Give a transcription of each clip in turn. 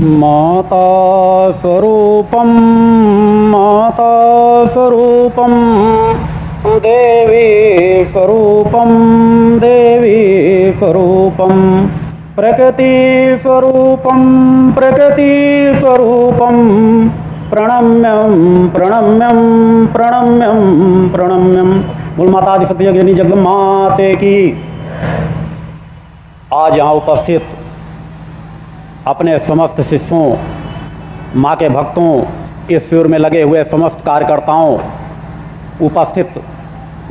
माता स्वरूपं माता स्वरूपं देवी स्वरूपं देवी स्वरूपं प्रकृतिस्वरूपं प्रकृतिस्वरूपं, प्रणम्यं प्रणम्यं प्रणम्यं प्रणम्यम बोल माता आदि सत्य जगदम माते की। आज यहाँ उपस्थित अपने समस्त शिष्यों, माँ के भक्तों, इस शिविर में लगे हुए समस्त कार्यकर्ताओं, उपस्थित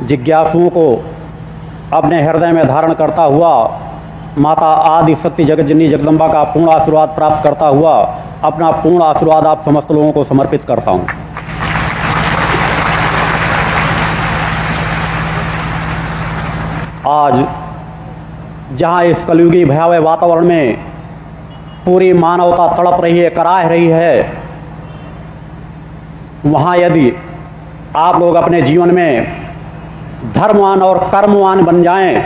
जिज्ञासुओं को अपने हृदय में धारण करता हुआ, माता आदि सत्य जगत जननी जगदम्बा का पूर्ण आशीर्वाद प्राप्त करता हुआ, अपना पूर्ण आशीर्वाद आप समस्त लोगों को समर्पित करता हूँ। आज, जहाँ इस कलयुगी भयावह वातावरण में पूरी मानवता तड़प रही है, कराह रही है। वहाँ यदि आप लोग अपने जीवन में धर्मवान और कर्मवान बन जाएँ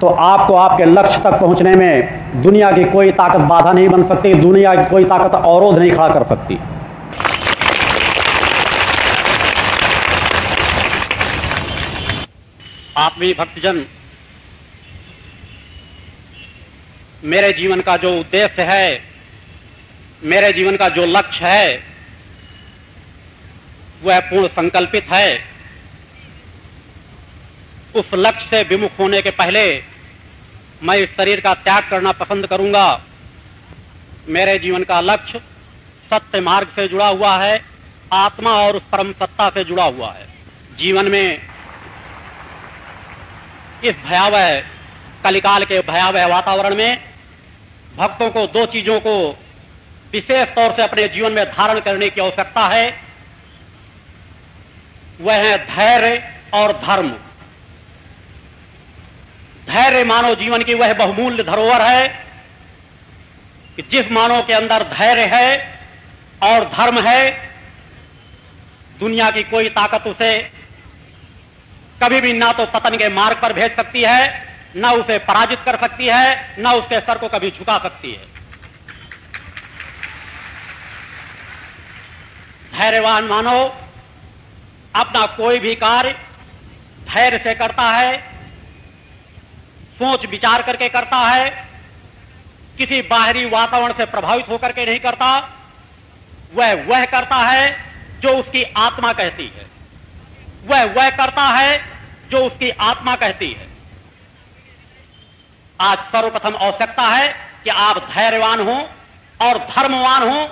तो आपको आपके लक्ष्य तक पहुँचने में दुनिया की कोई ताकत बाधा नहीं बन सकती, दुनिया की कोई ताकत अवरोध नहीं खड़ा कर सकती। आप भी भक्तजन मेरे जीवन का जो उद्देश्य है, मेरे जीवन का जो लक्ष्य है, वह पूर्ण संकल्पित है। उस लक्ष्य से विमुख होने के पहले मैं इस शरीर का त्याग करना पसंद करूँगा। मेरे जीवन का लक्ष्य सत्य मार्ग से जुड़ा हुआ है, आत्मा और उस परम सत्ता से जुड़ा हुआ है। जीवन में इस भयावह कलिकाल के भयावह वातावरण में भक्तों को, दो चीज़ों को विशेष तौर से अपने जीवन में धारण करने की आवश्यकता है। वह है धैर्य और धर्म। धैर्य मानव जीवन की वह बहुमूल्य धरोहर है कि जिस मानव के अंदर धैर्य है और धर्म है, दुनिया की कोई ताकत उसे कभी भी ना तो पतन के मार्ग पर भेज सकती है। न उसे पराजित कर सकती है, न उसके सर को कभी झुका सकती है। धैर्यवान मानो, अपना कोई भी कार्य धैर्य से करता है, सोच विचार करके करता है, किसी बाहरी वातावरण से प्रभावित होकर के नहीं करता, वह वह करता है जो उसकी आत्मा कहती है। वह वह करता है जो उसकी आत्मा कहती है। आज सर्वप्रथम आवश्यकता है कि आप धैर्यवान हो और धर्मवान हो।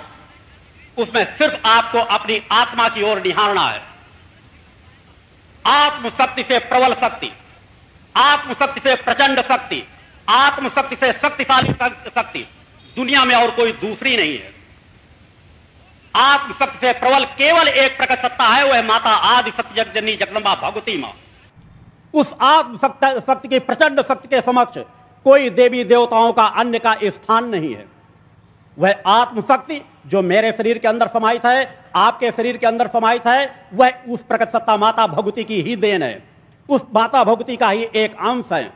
उसमें सिर्फ़ आपको अपनी आत्मा की ओर निहारना है। आत्मशक्ति से प्रबल शक्ति, आत्मशक्ति से प्रचंड शक्ति, आत्मशक्ति से शक्तिशाली शक्ति। दुनिया में और कोई दूसरी नहीं है। आत्मशक्ति से प्रबल केवल एक प्रकट सत्ता है, वह माता आदि सत्य जगजनी जगदम्बा भगवती माँ। उस आत्मशक्ति, शक्ति की प्रचंड शक्ति के समक्ष कोई देवी देवताओं का अन्य का स्थान नहीं है। वह आत्मशक्ति जो मेरे शरीर के अंदर समाहित है, आपके शरीर के अंदर समाहित है, वह उस प्रकट सत्ता माता भगवती की ही देन है। उस माता भगवती का ही एक अंश है।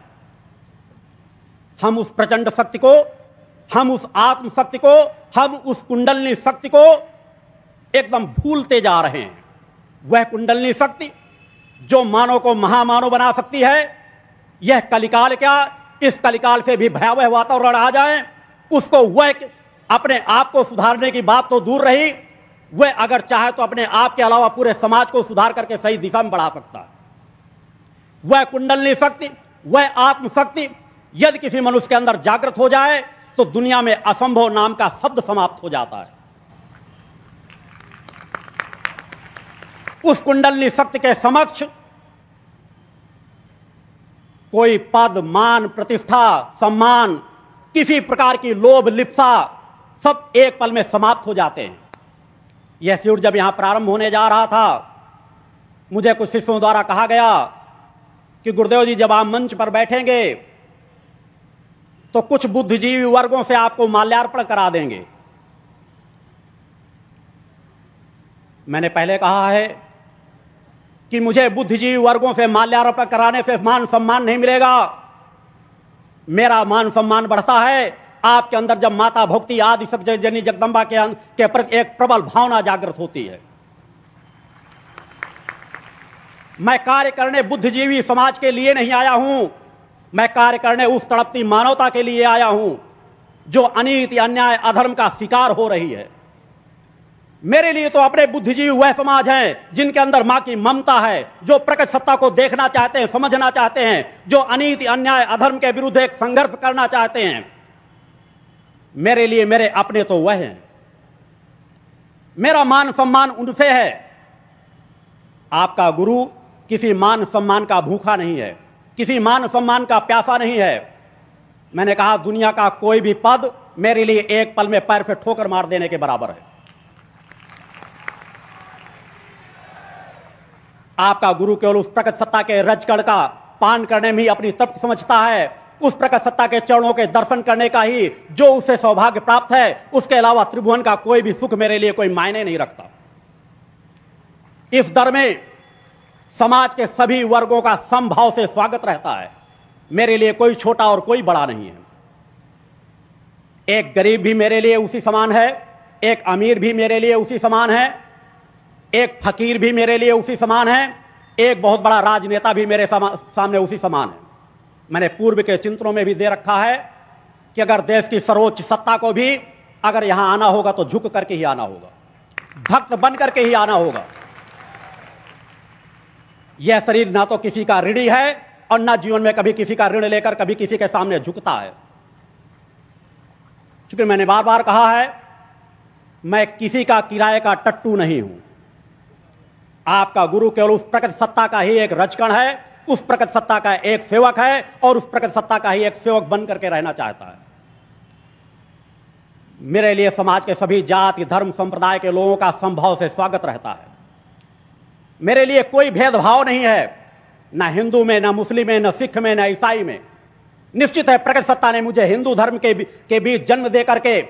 हम उस प्रचंड शक्ति को, हम उस आत्म शक्ति को, हम उस कुंडलनी शक्ति को एकदम भूलते जा रहे हैं। वह कुंडलनी शक्ति जो मानव को महामानव बना सकती है, यह कलिकाल क्या इस कलिकाल से भी भयावह वातावरण आ जाए, उसको वह अपने आप को सुधारने की बात तो दूर रही, वह अगर चाहे तो अपने आप के अलावा पूरे समाज को सुधार करके सही दिशा में बढ़ा सकता। है वह कुंडलनी शक्ति, वह आत्मशक्ति, यदि किसी मनुष्य के अंदर जागृत हो जाए तो दुनिया में असंभव नाम का शब्द समाप्त हो जाता है। उस कुंडलनी शक्ति के समक्ष कोई पद, मान, प्रतिष्ठा, सम्मान, किसी प्रकार की लोभ, लिप्सा, सब एक पल में समाप्त हो जाते हैं। यह सूर्य जब यहाँ प्रारंभ होने जा रहा था, मुझे कुछ शिष्यों द्वारा कहा गया कि गुरुदेव जी, जब आप मंच पर बैठेंगे तो कुछ बुद्धिजीवी वर्गों से आपको माल्यार्पण करा देंगे। मैंने पहले कहा है कि मुझे बुद्धिजीवी वर्गों से माल्यार्पण कराने से मान सम्मान नहीं मिलेगा। मेरा मान सम्मान बढ़ता है। आपके अंदर जब माता भक्ति आदि शक्ति जनी जगदम्बा के, अं- के प्रति एक प्रबल भावना जागृत होती है। मैं कार्य करने बुद्धिजीवी समाज के लिए नहीं आया हूँ। मैं कार्य करने उस तड़पती मानवता के लिए आया हूँ जो अनीति अन्याय अधर्म का शिकार हो रही है। मेरे लिए तो अपने बुद्धिजीवी वह समाज हैं जिनके अंदर माँ की ममता है, जो प्रकट सत्ता को देखना चाहते हैं, समझना चाहते हैं, जो अनीति, अन्याय, अधर्म के विरुद्ध एक संघर्ष करना चाहते हैं। मेरे लिए मेरे अपने तो वह हैं। मेरा मान सम्मान उनसे है। आपका गुरु किसी मान सम्मान का भूखा नहीं है, किसी मान सम्मान का प्यासा नहीं है। मैंने कहा, दुनिया का कोई भी पद मेरे लिए एक पल में पैर से ठोकर मार देने के बराबर है। आपका गुरु केवल उस प्रकट सत्ता के रजकड़ का पान करने में ही अपनी तृप्त समझता है। उस प्रकट सत्ता के चरणों के दर्शन करने का ही जो उसे सौभाग्य प्राप्त है, उसके अलावा त्रिभुवन का कोई भी सुख मेरे लिए कोई मायने नहीं रखता। इस दर में समाज के सभी वर्गों का समभाव से स्वागत रहता है। मेरे लिए कोई छोटा और कोई बड़ा नहीं है। एक गरीब भी मेरे लिए उसी समान है, एक अमीर भी मेरे लिए उसी समान है एक फकीर भी मेरे लिए उसी समान है, एक बहुत बड़ा राजनेता भी मेरे सामने उसी समान है। मैंने पूर्व के चिंतनों में भी दे रखा है कि अगर देश की सर्वोच्च सत्ता को भी अगर यहाँ आना होगा तो झुक करके ही आना होगा। भक्त बन करके ही आना होगा। यह शरीर ना तो किसी का ऋणी है और ना जीवन में कभी किसी का ऋण लेकर कभी किसी के सामने झुकता है। क्योंकि मैंने बार बार कहा है, मैं किसी का किराए का टट्टू नहीं हूँ। आपका गुरु केवल उस प्रकट सत्ता का ही एक रचकण है उस प्रकट सत्ता का एक सेवक है और उस प्रकट सत्ता का ही एक सेवक बन करके रहना चाहता है। मेरे लिए समाज के सभी जाति धर्म संप्रदाय के लोगों का संभव से स्वागत रहता है। मेरे लिए कोई भेदभाव नहीं है ना हिंदू में ना मुस्लिम में न सिख में न ईसाई में। निश्चित है प्रकट सत्ता ने मुझे हिंदू धर्म के, बीच जन्म दे करके